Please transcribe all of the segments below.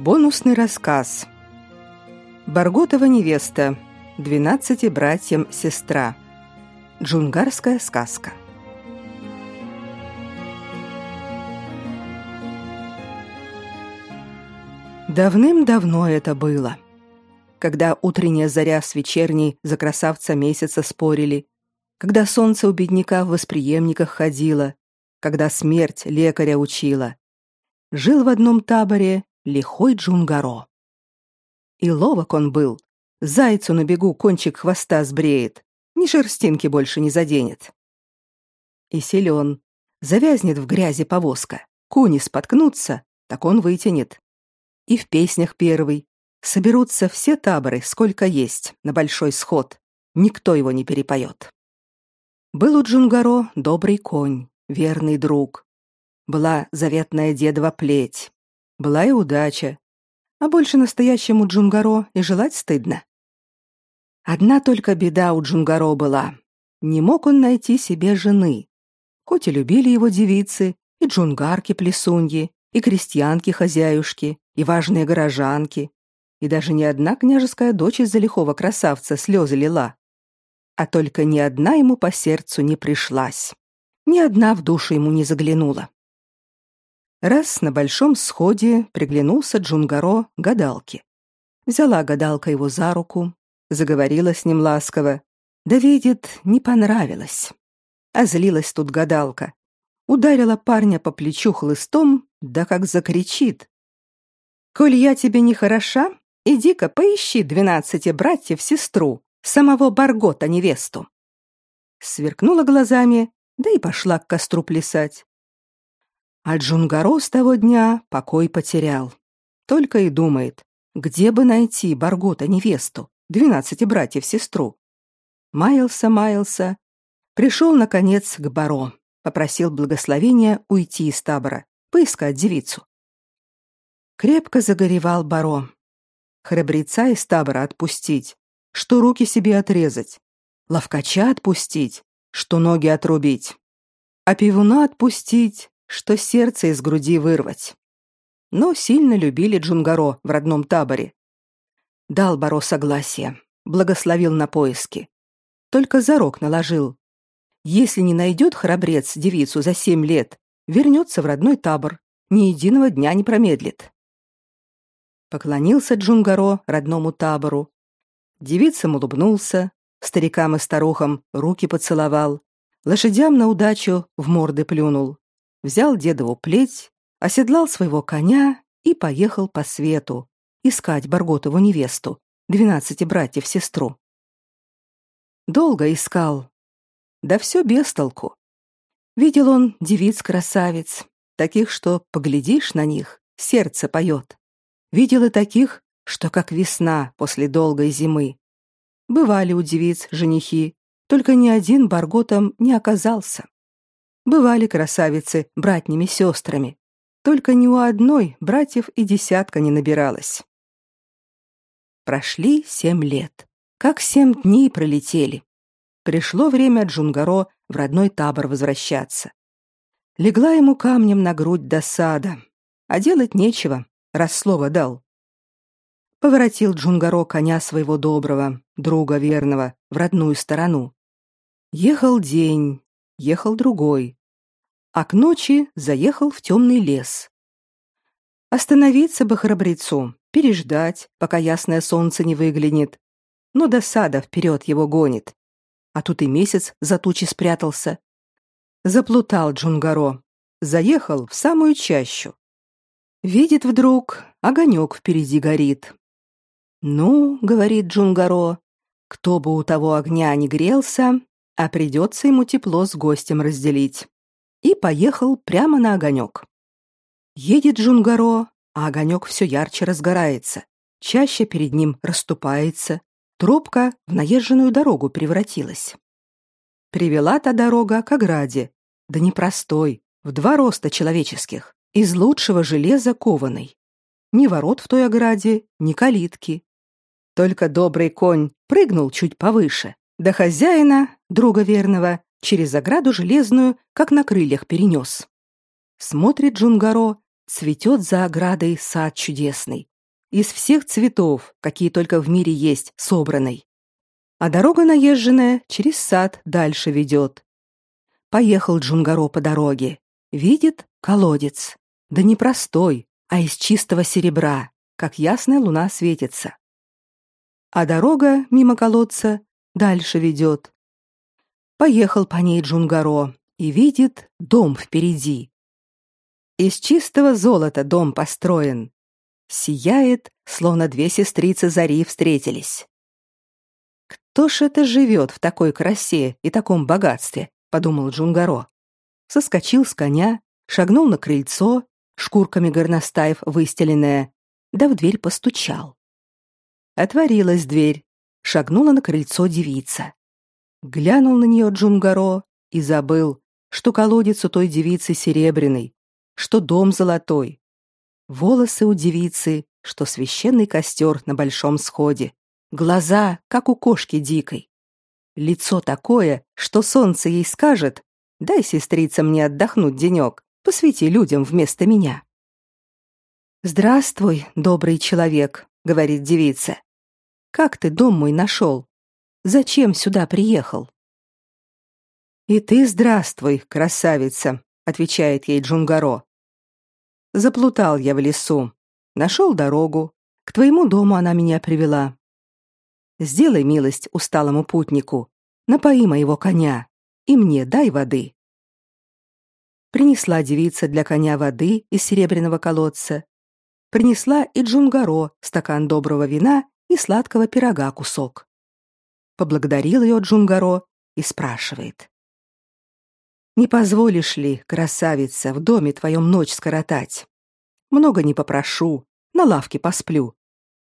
Бонусный рассказ. Барготова невеста. Двенадцати братьям сестра. Джунгарская сказка. Давным-давно это было. Когда утренняя заря с вечерней за красавца месяца спорили, когда солнце у бедняка в восприемниках ходило, когда смерть лекаря учила. Жил в одном таборе лихой Джунгаро. И ловок он был. Зайцу на бегу кончик хвоста сбреет, ни шерстинки больше не заденет. И силен. Завязнет в грязи повозка. Куни споткнутся, так он вытянет. И в песнях первый. Соберутся все таборы, сколько есть, на большой сход. Никто его не перепоет. Был у Джунгаро добрый конь, верный друг. Была заветная дедова плеть. Была и удача. А больше настоящему Джунгаро и желать стыдно. Одна только беда у Джунгаро была. Не мог он найти себе жены. Хоть и любили его девицы, и джунгарки-плесуньи, и крестьянки-хозяюшки, и важные горожанки, и даже ни одна княжеская дочь из-за лихого красавца слезы лила. А только ни одна ему по сердцу не пришлась. Ни одна в душу ему не заглянула. Раз на большом сходе приглянулся Джунгаро гадалке. Взяла гадалка его за руку, заговорила с ним ласково. Да видит, не понравилось. А злилась тут гадалка. Ударила парня по плечу хлыстом, да как закричит. «Коль я тебе не хороша, иди-ка поищи двенадцати братьев-сестру, самого Баргота невесту». Сверкнула глазами, да и пошла к костру плясать. А Джунгаро с того дня покой потерял. Только и думает, где бы найти Баргота невесту, двенадцати братьев-сестру. Маялся, маялся. Пришел, наконец, к Баро. Попросил благословения уйти из табора, поискать девицу. Крепко загоревал Баро. Храбреца из табора отпустить, что руки себе отрезать. Ловкача отпустить, что ноги отрубить. А пивуна отпустить, что сердце из груди вырвать. Но сильно любили Джунгаро в родном таборе. Дал Баро согласие, благословил на поиски. Только зарок наложил. Если не найдет храбрец девицу за семь лет, вернется в родной табор, ни единого дня не промедлит. Поклонился Джунгаро родному табору. Девицам улыбнулся, старикам и старухам руки поцеловал, лошадям на удачу в морды плюнул взял дедову плеть, оседлал своего коня и поехал по свету искать Барготову невесту, двенадцати братьев-сестру. Долго искал. Да все без толку. Видел он девиц-красавиц, таких, что поглядишь на них, сердце поет. Видел и таких, что как весна после долгой зимы. Бывали у девиц женихи, только ни один Барготом не оказался. Бывали красавицы братними сестрами, только ни у одной братьев и десятка не набиралось. Прошли семь лет. Как семь дней пролетели. Пришло время Джунгаро в родной табор возвращаться. Легла ему камнем на грудь досада. А делать нечего, раз слово дал. Поворотил Джунгаро коня своего доброго, друга верного, в родную сторону. Ехал день, ехал другой, а к ночи заехал в темный лес. Остановиться бы храбрецу, переждать, пока ясное солнце не выглянет. Но досада вперед его гонит. А тут и месяц за тучи спрятался. Заплутал Джунгаро, заехал в самую чащу. Видит вдруг, огонек впереди горит. «Ну, — говорит Джунгаро, — кто бы у того огня не грелся, а придется ему тепло с гостем разделить. И поехал прямо на огонек. Едет Джунгаро, а огонек все ярче разгорается, чаще перед ним расступается, тропка в наезженную дорогу превратилась. Привела та дорога к ограде, да не простой, в два роста человеческих, из лучшего железа кованой. Ни ворот в той ограде, ни калитки. Только добрый конь прыгнул чуть повыше, до хозяина, друга верного, через ограду железную, как на крыльях перенес. Смотрит Джунгаро, цветет за оградой сад чудесный, из всех цветов, какие только в мире есть, собранной. А дорога наезженная через сад дальше ведет. Поехал Джунгаро по дороге. Видит колодец. Да не простой, а из чистого серебра, как ясная луна светится. А дорога мимо колодца дальше ведет. Поехал по ней Джунгаро и видит дом впереди. Из чистого золота дом построен. Сияет, словно две сестрицы зари встретились. Кто ж это живет в такой красе и таком богатстве, подумал Джунгаро. Соскочил с коня, шагнул на крыльцо, шкурками горностаев выстеленное, да в дверь постучал. Отворилась дверь, шагнула на крыльцо девица. Глянул на нее Джунгаро и забыл, что колодец у той девицы серебряный, что дом золотой. Волосы у девицы, что священный костер на большом сходе. Глаза, как у кошки дикой. Лицо такое, что солнце ей скажет, дай, сестрица, мне отдохнуть денек, посвяти людям вместо меня. «Здравствуй, добрый человек», — говорит девица. «Как ты дом мой нашел? Зачем сюда приехал?» «И ты здравствуй, красавица», — отвечает ей Джунгаро. Заплутал я в лесу. Нашел дорогу. К твоему дому она меня привела. Сделай милость усталому путнику. Напои моего коня. И мне дай воды. Принесла девица для коня воды из серебряного колодца. Принесла и Джунгаро стакан доброго вина и сладкого пирога кусок. Поблагодарил ее Джунгаро и спрашивает. Не позволишь ли, красавица, в доме твоем ночь скоротать? Много не попрошу, на лавке посплю.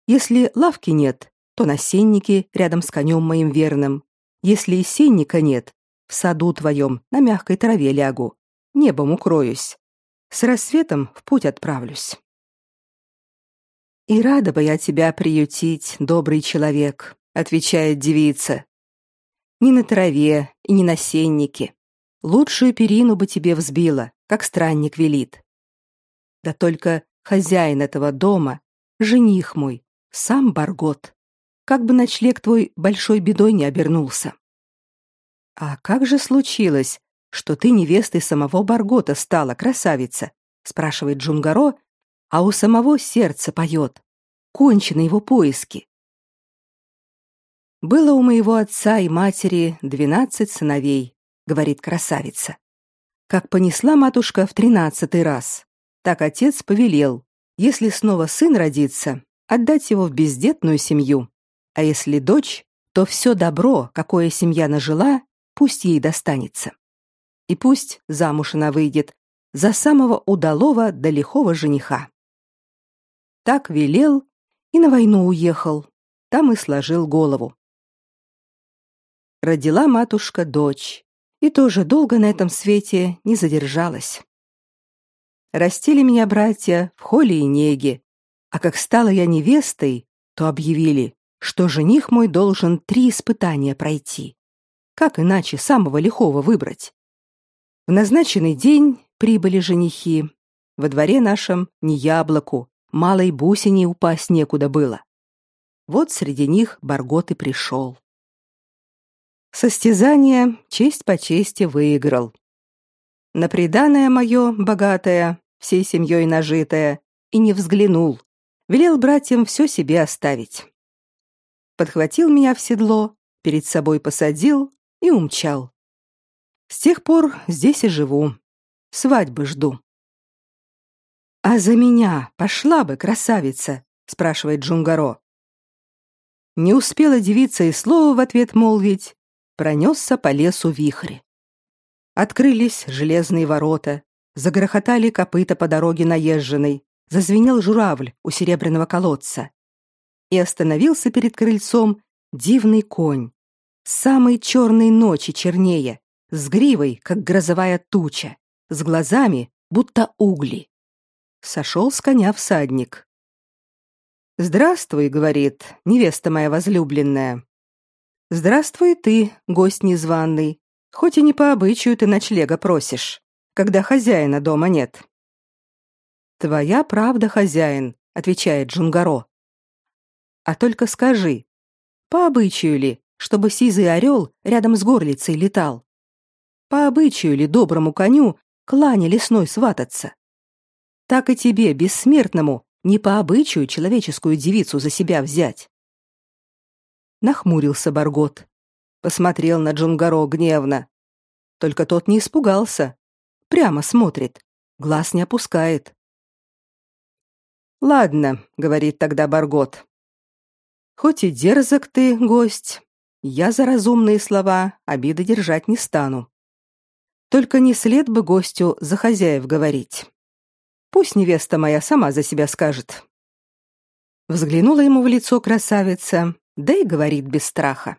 Если лавки нет, то на сеннике рядом с конем моим верным. Если и сенника нет, в саду твоем на мягкой траве лягу, небом укроюсь. С рассветом в путь отправлюсь. И рада бы я тебя приютить, добрый человек, отвечает девица. Ни на траве и ни на сеннике. Лучшую перину бы тебе взбила, как странник велит. Да только хозяин этого дома, жених мой, сам Баргот. Как бы ночлег твой большой бедой не обернулся. А как же случилось, что ты невестой самого Баргота стала, красавица? спрашивает Джунгаро, а у самого сердце поет. Кончены его поиски. Было у моего отца и матери двенадцать сыновей, говорит красавица. Как понесла матушка в тринадцатый раз, так отец повелел, если снова сын родится, отдать его в бездетную семью, а если дочь, то все добро, какое семья нажила, пусть ей достанется. И пусть замуж она выйдет за самого удалого да лихого жениха. Так велел и на войну уехал, там и сложил голову. Родила матушка дочь, и тоже долго на этом свете не задержалась. Растили меня братья в холе и неге, а как стала я невестой, то объявили, что жених мой должен три испытания пройти. Как иначе самого лихого выбрать? В назначенный день прибыли женихи. Во дворе нашем ни яблоку, малой бусине упасть некуда было. Вот среди них Баргот и пришел. Состязание честь по чести выиграл. На приданое мое, богатое, всей семьей нажитое, и не взглянул. Велел братьям все себе оставить. Подхватил меня в седло, перед собой посадил и умчал. С тех пор здесь и живу. Свадьбы жду. А за меня пошла бы красавица, спрашивает Джунгаро. Не успела девица и слова в ответ молвить, пронесся по лесу вихрь. Открылись железные ворота, загрохотали копыта по дороге наезженной, зазвенел журавль у серебряного колодца. И остановился перед крыльцом дивный конь, самой черной ночи чернее, с гривой, как грозовая туча, с глазами, будто угли. Сошел с коня всадник. «Здравствуй», — говорит, — «невеста моя возлюбленная. Здравствуй ты, гость незваный. Хоть и не по обычаю ты ночлега просишь, когда хозяина дома нет. Твоя правда, хозяин, отвечает Джунгаро. а только скажи, по обычаю ли, чтобы сизый орел рядом с горлицей летал? По обычаю ли доброму коню клане лесной свататься? Так и тебе, бессмертному, не по обычаю человеческую девицу за себя взять. Нахмурился Баргот, посмотрел на Джунгаро гневно. Только тот не испугался, прямо смотрит, глаз не опускает. Ладно, говорит тогда Баргот. Хоть и дерзок ты, гость, я за разумные слова обиды держать не стану. Только не след бы гостю за хозяев говорить. Пусть невеста моя сама за себя скажет. Взглянула ему в лицо красавица, да и говорит без страха.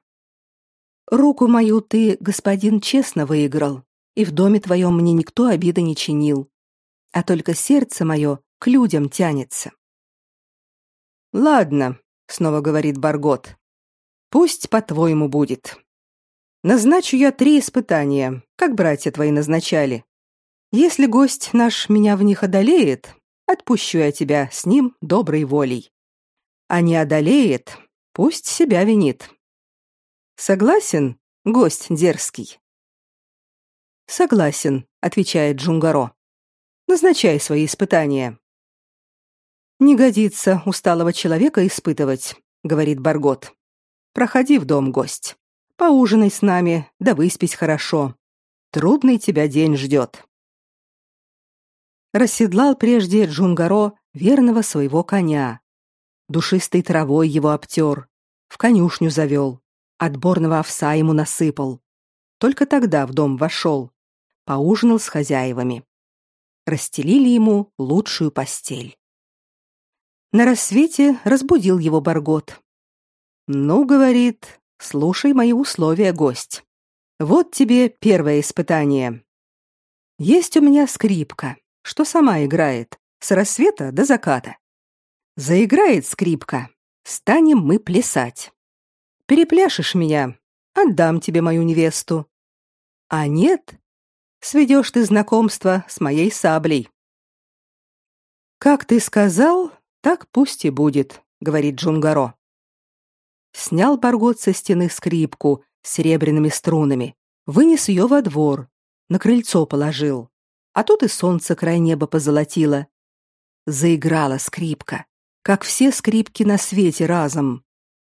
Руку мою ты, господин, честно выиграл, и в доме твоем мне никто обиды не чинил, а только сердце мое к людям тянется. Ладно, снова говорит Баргот. Пусть по-твоему будет. Назначу я три испытания, как братья твои назначали. Если гость наш меня в них одолеет, отпущу я тебя с ним доброй волей. А не одолеет, пусть себя винит. Согласен, гость дерзкий? Согласен, отвечает Джунгаро. Назначай свои испытания. Не годится усталого человека испытывать, говорит Баргот. Проходи в дом, гость. Поужинай с нами, да выспись хорошо. Трудный тебя день ждет. Расседлал прежде Джунгаро верного своего коня. Душистой травой его обтер, в конюшню завел, отборного овса ему насыпал. Только тогда в дом вошел, поужинал с хозяевами. Расстелили ему лучшую постель. На рассвете разбудил его Баргот. «Ну, — говорит, — слушай мои условия, гость. Вот тебе первое испытание. Есть у меня скрипка, что сама играет, с рассвета до заката. Заиграет скрипка, станем мы плясать. Перепляшешь меня, отдам тебе мою невесту. А нет, сведешь ты знакомство с моей саблей. Как ты сказал, так пусть и будет, говорит Джунгаро. Снял Баргот со стены скрипку с серебряными струнами, вынес ее во двор, на крыльцо положил. А тут и солнце край неба позолотило. Заиграла скрипка, как все скрипки на свете разом.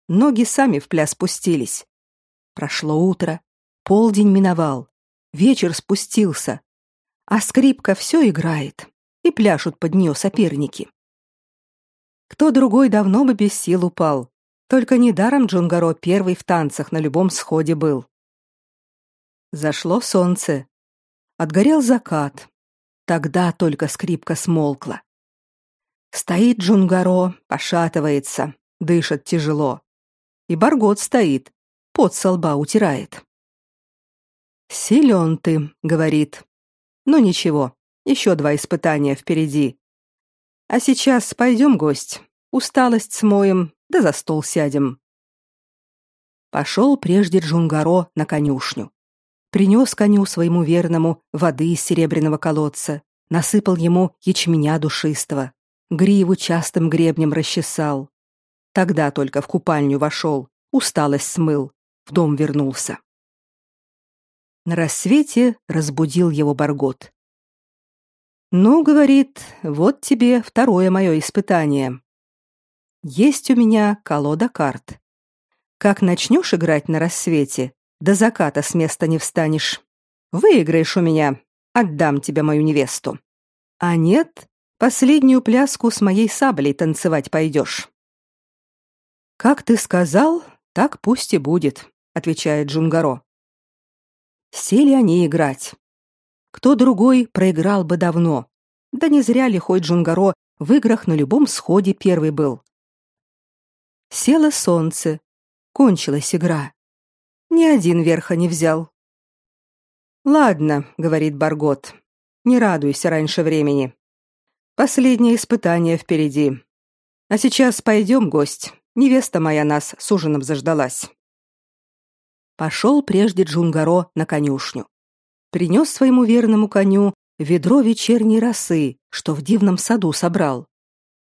Ноги сами в пляс спустились. Прошло утро, полдень миновал, вечер спустился, а скрипка все играет, и пляшут под нее соперники. Кто другой давно бы без сил упал. Только недаром Джунгаро первый в танцах на любом сходе был. Зашло солнце. Отгорел закат. Тогда только скрипка смолкла. Стоит Джунгаро, пошатывается, дышит тяжело. И Баргот стоит, пот со лба утирает. «Силен ты», — говорит. «Ну ничего, еще два испытания впереди. А сейчас пойдем, гость. Усталость смоем, да за стол сядем. Пошел прежде Джунгаро на конюшню. Принес коню своему верному воды из серебряного колодца, насыпал ему ячменя душистого, гриву частым гребнем расчесал. Тогда только в купальню вошел, усталость смыл, в дом вернулся. На рассвете разбудил его Баргот. «Ну, — говорит, — вот тебе второе мое испытание. Есть у меня колода карт. Как начнешь играть на рассвете, до заката с места не встанешь. Выиграешь у меня, отдам тебе мою невесту. А нет, последнюю пляску с моей саблей танцевать пойдешь». «Как ты сказал, так пусть и будет», — отвечает Джунгаро. Сели они играть. Кто другой проиграл бы давно. Да не зря лихой Джунгаро в играх на любом сходе первый был. Село солнце. Кончилась игра. Ни один верха не взял. «Ладно», — говорит Баргот, — «не радуйся раньше времени. Последнее испытание впереди. А сейчас пойдем, гость. Невеста моя нас с ужином заждалась». Пошел прежде Джунгаро на конюшню принес своему верному коню ведро вечерней росы, что в дивном саду собрал.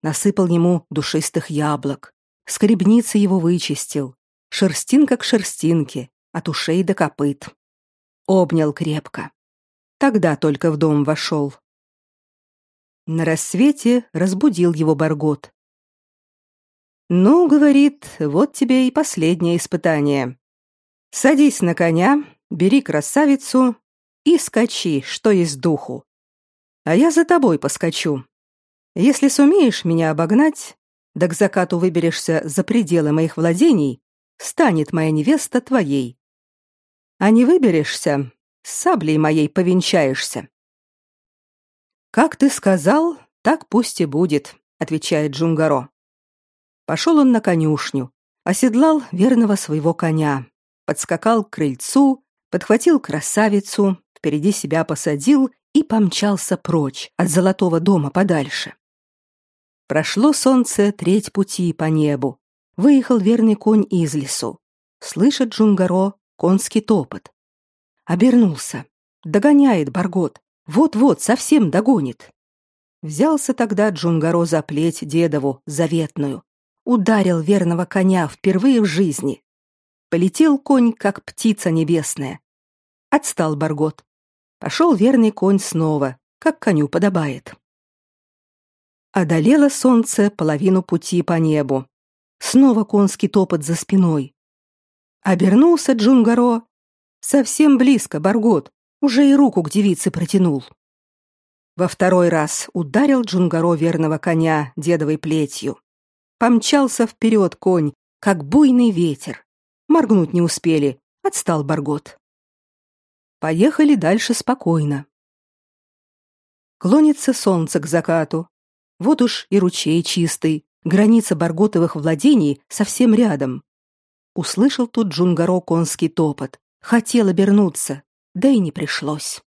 Насыпал ему душистых яблок, скребницы его вычистил, шерстинка к шерстинке, от ушей до копыт. Обнял крепко. Тогда только в дом вошел. На рассвете разбудил его Баргот. «Ну, — говорит, — вот тебе и последнее испытание. Садись на коня, бери красавицу и скачи, что есть духу. А я за тобой поскочу. Если сумеешь меня обогнать, да к закату выберешься за пределы моих владений, станет моя невеста твоей. А не выберешься, с саблей моей повенчаешься. Как ты сказал, так пусть и будет, отвечает Джунгаро. Пошел он на конюшню, оседлал верного своего коня, подскакал к крыльцу, подхватил красавицу, впереди себя посадил и помчался прочь от золотого дома подальше. Прошло солнце треть пути по небу. Выехал верный конь из лесу. Слышит Джунгаро конский топот. Обернулся. Догоняет Баргот. Вот-вот, совсем догонит. Взялся тогда Джунгаро за плеть дедову, заветную. Ударил верного коня впервые в жизни. Полетел конь, как птица небесная. Отстал Баргот. Пошел верный конь снова, как коню подобает. Одолело солнце половину пути по небу. Снова конский топот за спиной. Обернулся Джунгаро. Совсем близко Баргот, уже и руку к девице протянул. Во второй раз ударил Джунгаро верного коня дедовой плетью. Помчался вперед конь, как буйный ветер. Моргнуть не успели, отстал Баргот. Поехали дальше спокойно. Клонится солнце к закату, вот уж и ручей чистый, граница Барготовых владений совсем рядом. Услышал тут Джунгаро конский топот, хотел обернуться, да и не пришлось.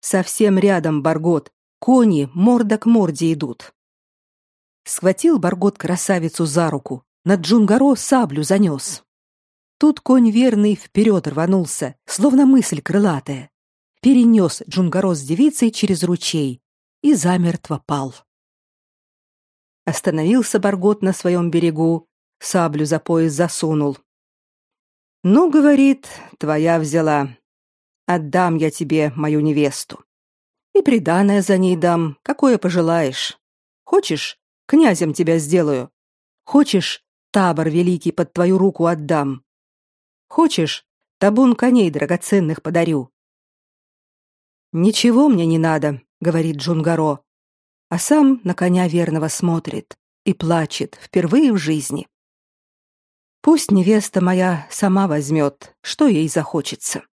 Совсем рядом Баргот, кони морда к морде идут. Схватил Баргот красавицу за руку, над Джунгаро саблю занес. Тут конь верный вперед рванулся, словно мысль крылатая. Перенес Джунгаро с девицей через ручей и замертво пал. Остановился Баргот на своем берегу, саблю за пояс засунул. «Ну, — говорит, — твоя взяла. Отдам я тебе мою невесту. И приданое за ней дам, какое пожелаешь. Хочешь, князем тебя сделаю. Хочешь, табор великий под твою руку отдам. Хочешь, табун коней драгоценных подарю. Ничего мне не надо, говорит Джунгаро а сам на коня верного смотрит и плачет впервые в жизни. Пусть невеста моя сама возьмет, что ей захочется.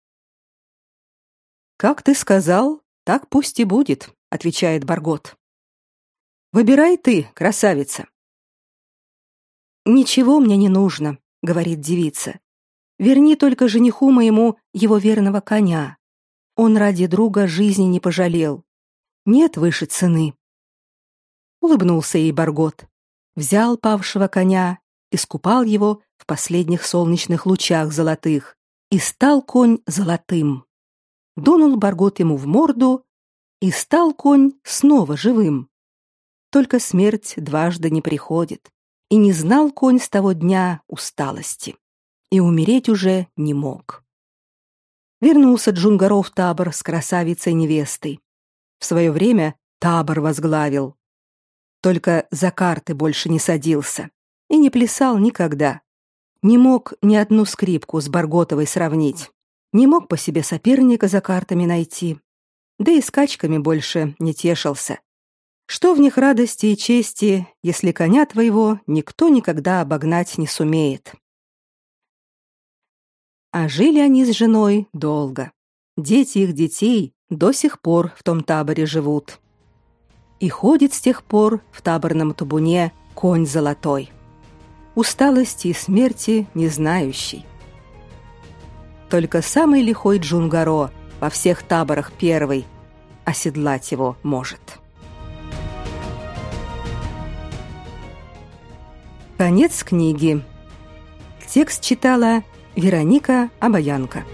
Как ты сказал, так пусть и будет, отвечает Баргот. Выбирай ты, красавица. Ничего мне не нужно, говорит девица. Верни только жениху моему его верного коня. Он ради друга жизни не пожалел. Нет выше цены улыбнулся ей Баргот, взял павшего коня, искупал его в последних солнечных лучах золотых, и стал конь золотым. Дунул Баргот ему в морду, и стал конь снова живым. Только смерть дважды не приходит, и не знал конь с того дня усталости, и умереть уже не мог. Вернулся Джунгаров табор с красавицей-невестой. В свое время табор возглавил, только за карты больше не садился и не плясал никогда. Не мог ни одну скрипку с Барготовой сравнить. Не мог по себе соперника за картами найти. Да и скачками больше не тешился. Что в них радости и чести, если коня твоего никто никогда обогнать не сумеет? А жили они с женой долго. Дети их детей до сих пор в том таборе живут и ходит с тех пор в таборном табуне конь золотой. Усталости и смерти не знающий. Только самый лихой Джунгаро во всех таборах первый оседлать его может. Конец книги. Текст читала Вероника Обаянка.